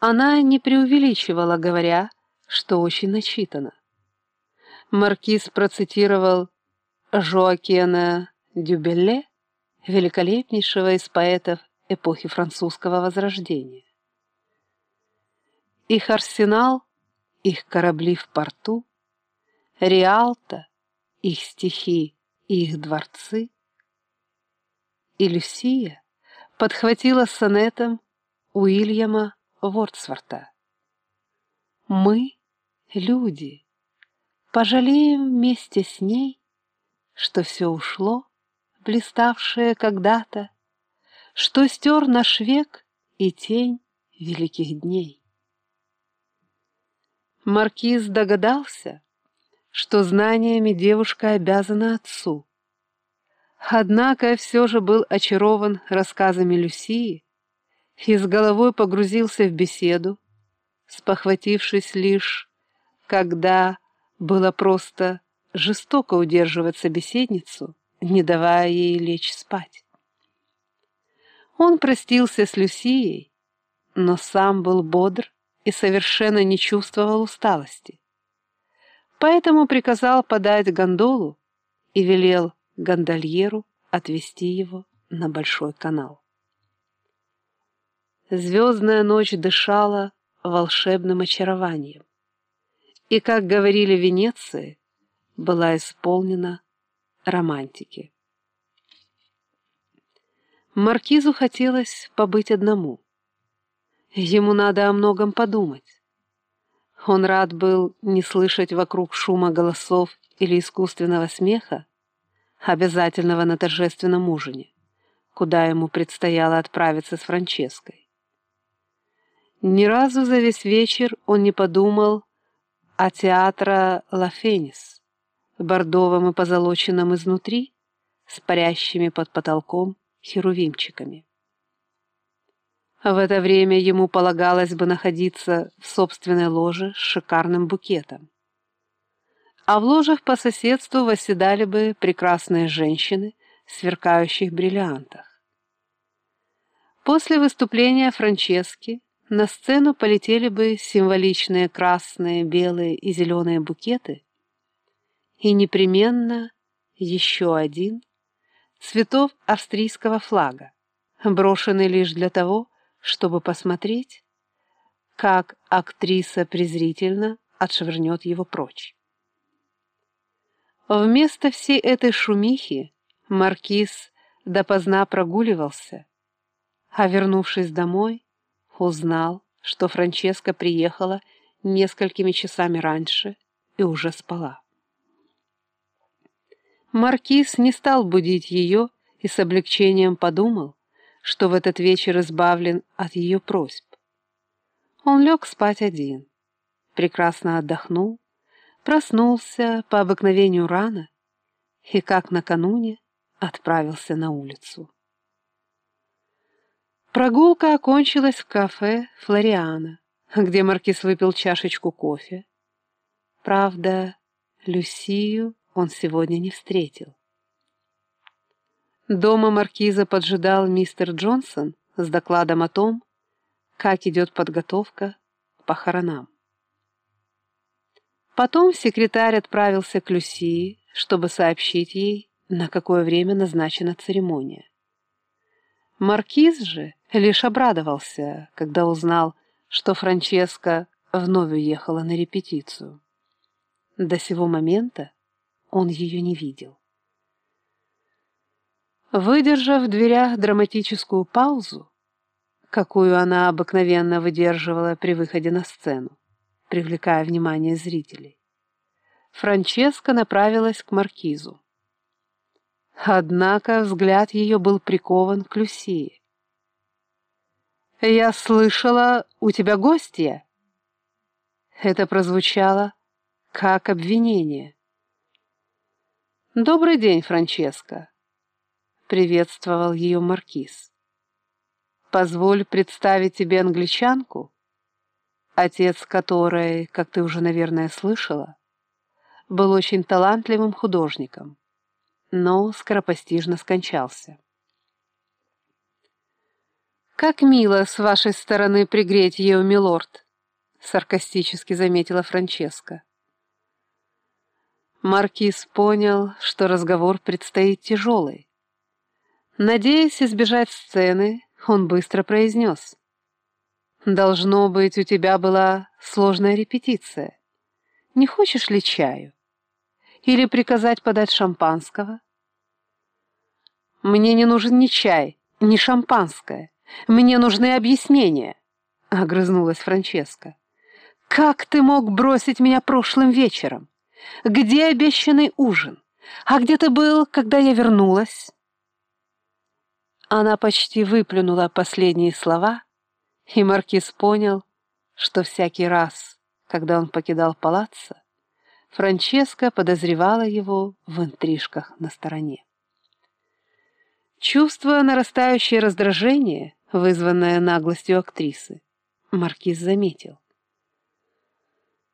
Она не преувеличивала, говоря, что очень начитана. Маркиз процитировал Жоакена Дюбелле, великолепнейшего из поэтов эпохи французского возрождения. Их арсенал, их корабли в порту, Риалта, их стихи и их дворцы. И Люсия подхватила сонетом Уильяма Вордсворта. Мы, люди, пожалеем вместе с ней, что все ушло, блиставшее когда-то, что стер наш век и тень великих дней. Маркиз догадался, что знаниями девушка обязана отцу. Однако все же был очарован рассказами Люсии и с головой погрузился в беседу, спохватившись лишь, когда было просто жестоко удерживать собеседницу, не давая ей лечь спать. Он простился с Люсией, но сам был бодр и совершенно не чувствовал усталости. Поэтому приказал подать гондолу и велел гондольеру отвезти его на большой канал. Звездная ночь дышала волшебным очарованием, и, как говорили в Венеции, была исполнена романтики. Маркизу хотелось побыть одному. Ему надо о многом подумать. Он рад был не слышать вокруг шума голосов или искусственного смеха, обязательного на торжественном ужине, куда ему предстояло отправиться с Франческой. Ни разу за весь вечер он не подумал о театре «Ла Фенис», бордовом и позолоченном изнутри, с парящими под потолком херувимчиками. В это время ему полагалось бы находиться в собственной ложе с шикарным букетом. А в ложах по соседству восседали бы прекрасные женщины в сверкающих бриллиантах. После выступления Франчески на сцену полетели бы символичные красные, белые и зеленые букеты и непременно еще один цветов австрийского флага, брошенный лишь для того, чтобы посмотреть, как актриса презрительно отшвырнет его прочь. Вместо всей этой шумихи маркиз допоздна прогуливался, а, вернувшись домой, узнал, что Франческа приехала несколькими часами раньше и уже спала. Маркиз не стал будить ее и с облегчением подумал, что в этот вечер избавлен от ее просьб. Он лег спать один, прекрасно отдохнул, проснулся по обыкновению рано и, как накануне, отправился на улицу. Прогулка окончилась в кафе «Флориана», где маркиз выпил чашечку кофе. Правда, Люсию он сегодня не встретил. Дома маркиза поджидал мистер Джонсон с докладом о том, как идет подготовка к похоронам. Потом секретарь отправился к Люсии, чтобы сообщить ей, на какое время назначена церемония. Маркиз же лишь обрадовался, когда узнал, что Франческа вновь уехала на репетицию. До сего момента он ее не видел. Выдержав в дверях драматическую паузу, какую она обыкновенно выдерживала при выходе на сцену, привлекая внимание зрителей, Франческа направилась к маркизу. Однако взгляд ее был прикован к Люсии. «Я слышала, у тебя гостья?» Это прозвучало как обвинение. «Добрый день, Франческа!» приветствовал ее маркиз. «Позволь представить тебе англичанку, отец которой, как ты уже, наверное, слышала, был очень талантливым художником, но скоропостижно скончался. «Как мило с вашей стороны пригреть ее, милорд!» — саркастически заметила Франческа. Маркиз понял, что разговор предстоит тяжелый. Надеясь избежать сцены, он быстро произнес. «Должно быть, у тебя была сложная репетиция. Не хочешь ли чаю? Или приказать подать шампанского?» «Мне не нужен ни чай, ни шампанское. Мне нужны объяснения», — огрызнулась Франческа. «Как ты мог бросить меня прошлым вечером? Где обещанный ужин? А где ты был, когда я вернулась?» Она почти выплюнула последние слова, и Маркиз понял, что всякий раз, когда он покидал палаццо, Франческа подозревала его в интрижках на стороне. Чувствуя нарастающее раздражение, вызванное наглостью актрисы, Маркиз заметил.